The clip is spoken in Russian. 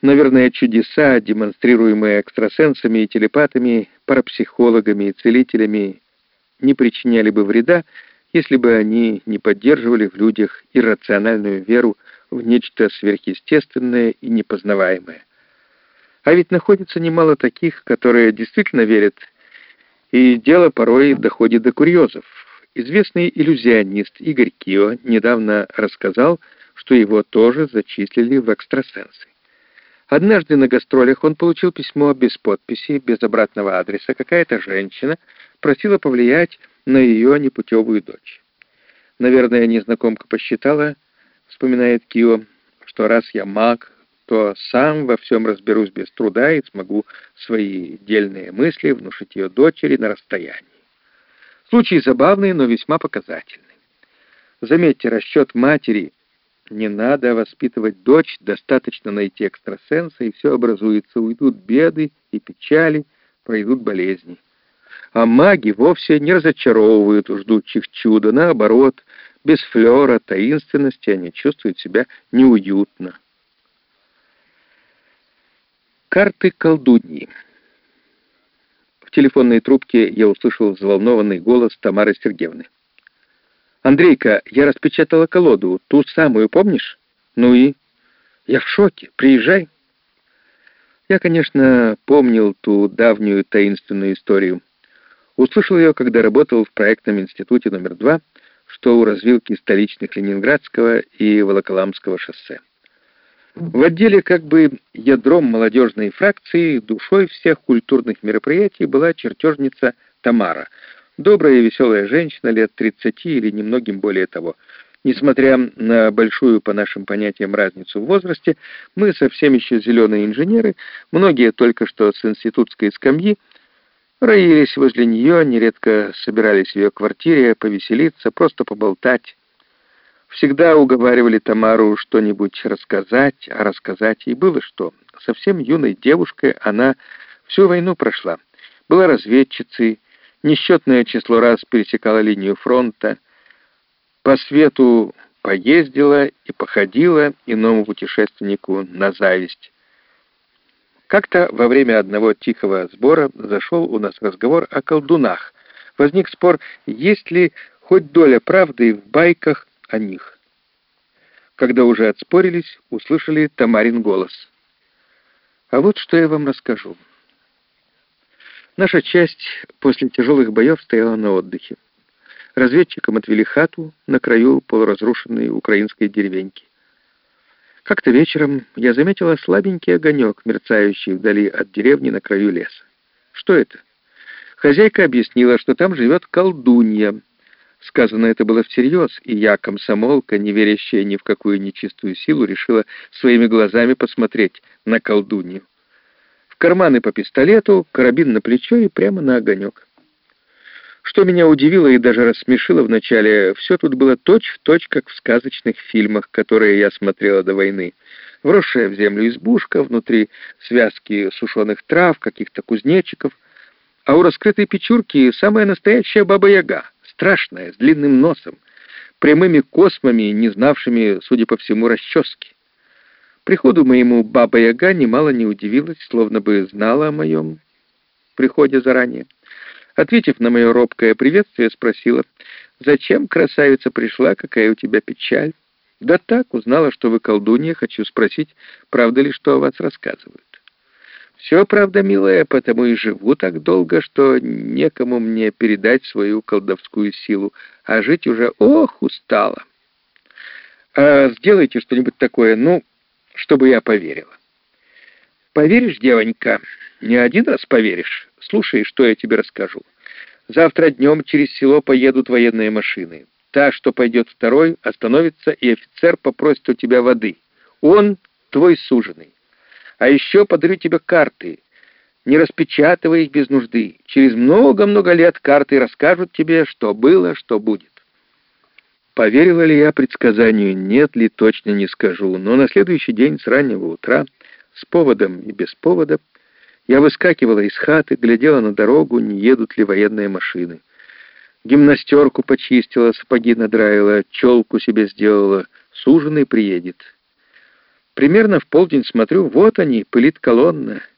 Наверное, чудеса, демонстрируемые экстрасенсами и телепатами, парапсихологами и целителями, не причиняли бы вреда, если бы они не поддерживали в людях иррациональную веру в нечто сверхъестественное и непознаваемое. А ведь находится немало таких, которые действительно верят, и дело порой доходит до курьезов. Известный иллюзионист Игорь Кио недавно рассказал, что его тоже зачислили в экстрасенсы. Однажды на гастролях он получил письмо без подписи, без обратного адреса. Какая-то женщина просила повлиять на ее непутевую дочь. Наверное, незнакомка посчитала, вспоминает Кио, что раз я маг, то сам во всем разберусь без труда и смогу свои дельные мысли внушить ее дочери на расстоянии. Случай забавный, но весьма показательный. Заметьте, расчет матери не надо воспитывать дочь, достаточно найти экстрасенса, и все образуется. Уйдут беды и печали, пройдут болезни. А маги вовсе не разочаровывают ждущих чуда. Наоборот, без флера, таинственности они чувствуют себя неуютно. Карты колдуньи. В телефонной трубке я услышал взволнованный голос Тамары Сергеевны. «Андрейка, я распечатала колоду, ту самую, помнишь? Ну и? Я в шоке. Приезжай». Я, конечно, помнил ту давнюю таинственную историю. Услышал ее, когда работал в проектном институте номер два, что у развилки столичных Ленинградского и Волоколамского шоссе. В отделе как бы ядром молодежной фракции, душой всех культурных мероприятий была чертежница Тамара — Добрая и веселая женщина лет 30 или немногим более того. Несмотря на большую, по нашим понятиям, разницу в возрасте, мы совсем еще зеленые инженеры, многие только что с институтской скамьи, роились возле нее, нередко собирались в ее квартире повеселиться, просто поболтать. Всегда уговаривали Тамару что-нибудь рассказать, а рассказать ей было что. Совсем юной девушкой она всю войну прошла. Была разведчицей, несчетное число раз пересекала линию фронта, по свету поездила и походила иному путешественнику на зависть. Как-то во время одного тихого сбора зашел у нас разговор о колдунах. Возник спор, есть ли хоть доля правды в байках о них. Когда уже отспорились, услышали Тамарин голос. «А вот что я вам расскажу». Наша часть после тяжелых боев стояла на отдыхе. Разведчикам отвели хату на краю полуразрушенной украинской деревеньки. Как-то вечером я заметила слабенький огонек, мерцающий вдали от деревни на краю леса. Что это? Хозяйка объяснила, что там живет колдунья. Сказано это было всерьез, и я, комсомолка, не верящая ни в какую нечистую силу, решила своими глазами посмотреть на колдунью карманы по пистолету, карабин на плечо и прямо на огонек. Что меня удивило и даже рассмешило вначале, все тут было точь-в-точь, точь, как в сказочных фильмах, которые я смотрела до войны. Вросшая в землю избушка, внутри связки сушеных трав, каких-то кузнечиков, а у раскрытой печурки самая настоящая баба-яга, страшная, с длинным носом, прямыми космами, не знавшими, судя по всему, расчески. Приходу моему Баба-Яга немало не удивилась, словно бы знала о моем приходе заранее. Ответив на мое робкое приветствие, спросила, «Зачем, красавица, пришла? Какая у тебя печаль?» «Да так, узнала, что вы колдунья. Хочу спросить, правда ли, что о вас рассказывают?» «Все правда, милая, потому и живу так долго, что некому мне передать свою колдовскую силу, а жить уже, ох, устала!» «А сделайте что-нибудь такое, ну, чтобы я поверила. Поверишь, девонька? Не один раз поверишь. Слушай, что я тебе расскажу. Завтра днем через село поедут военные машины. Та, что пойдет второй, остановится, и офицер попросит у тебя воды. Он твой суженый. А еще подарю тебе карты. Не распечатывай их без нужды. Через много-много лет карты расскажут тебе, что было, что будет. Поверила ли я предсказанию, нет ли, точно не скажу, но на следующий день с раннего утра, с поводом и без повода, я выскакивала из хаты, глядела на дорогу, не едут ли военные машины. Гимнастерку почистила, сапоги надраила, челку себе сделала, суженый приедет. Примерно в полдень смотрю, вот они, пылит колонна —